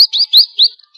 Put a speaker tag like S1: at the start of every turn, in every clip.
S1: ちょっと。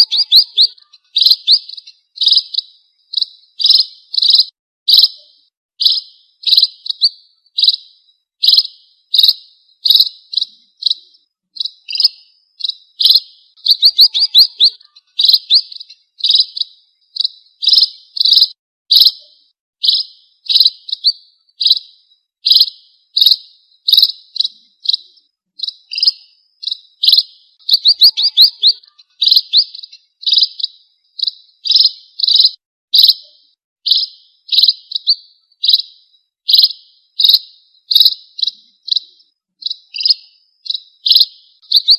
S1: you you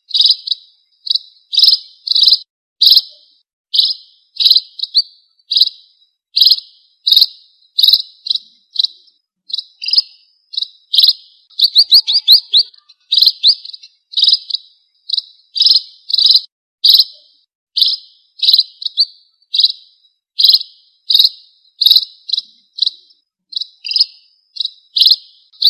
S1: you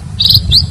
S1: you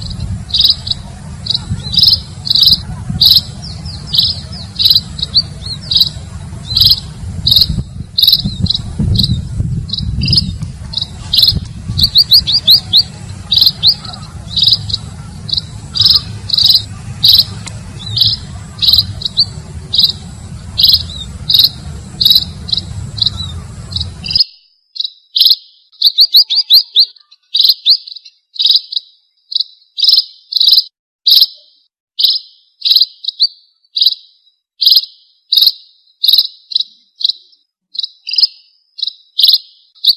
S1: you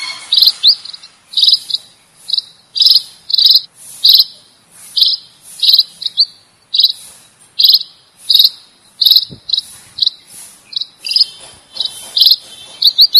S1: you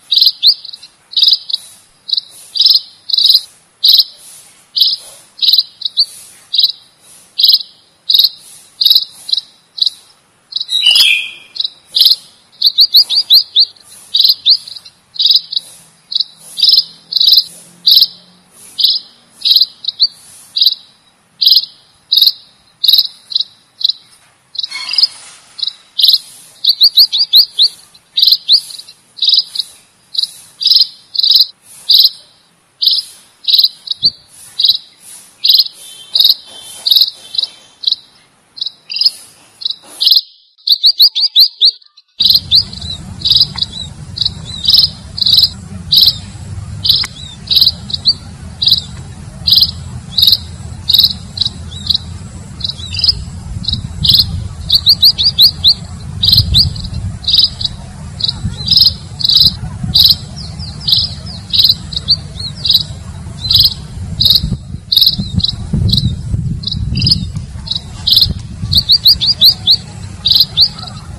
S1: あっ